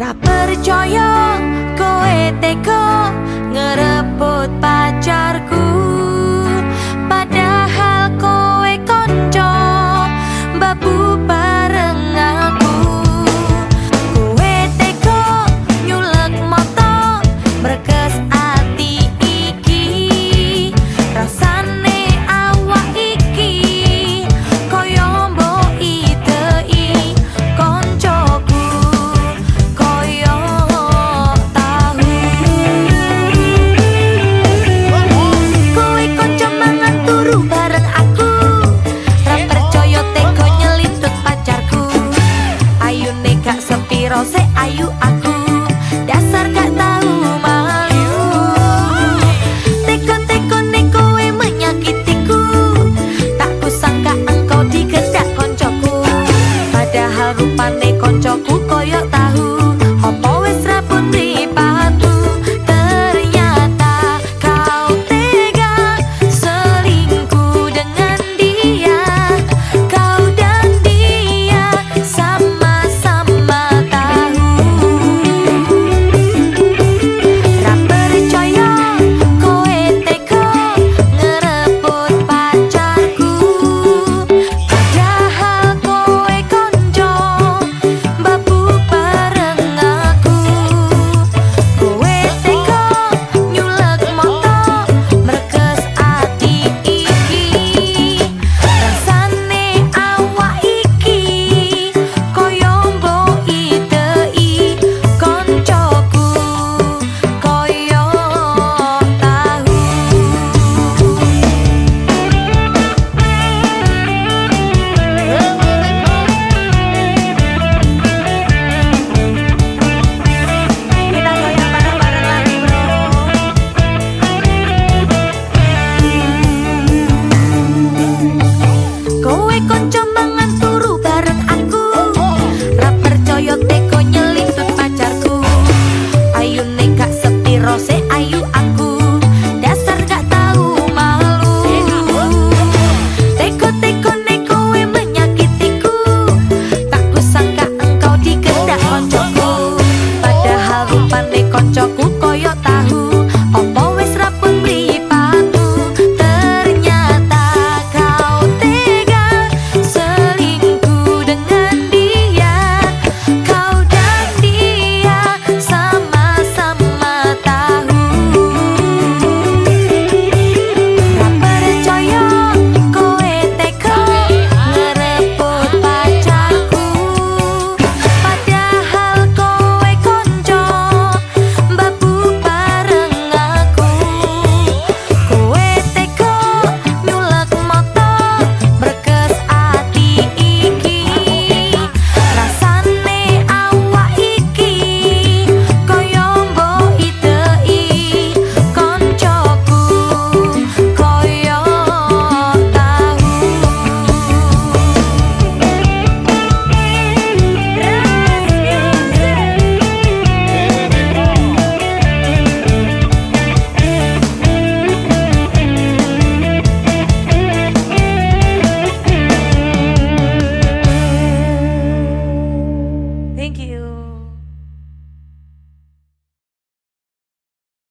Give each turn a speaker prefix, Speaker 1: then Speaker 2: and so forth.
Speaker 1: Ra percaya kowe teko arruparme con chocolate. 观众。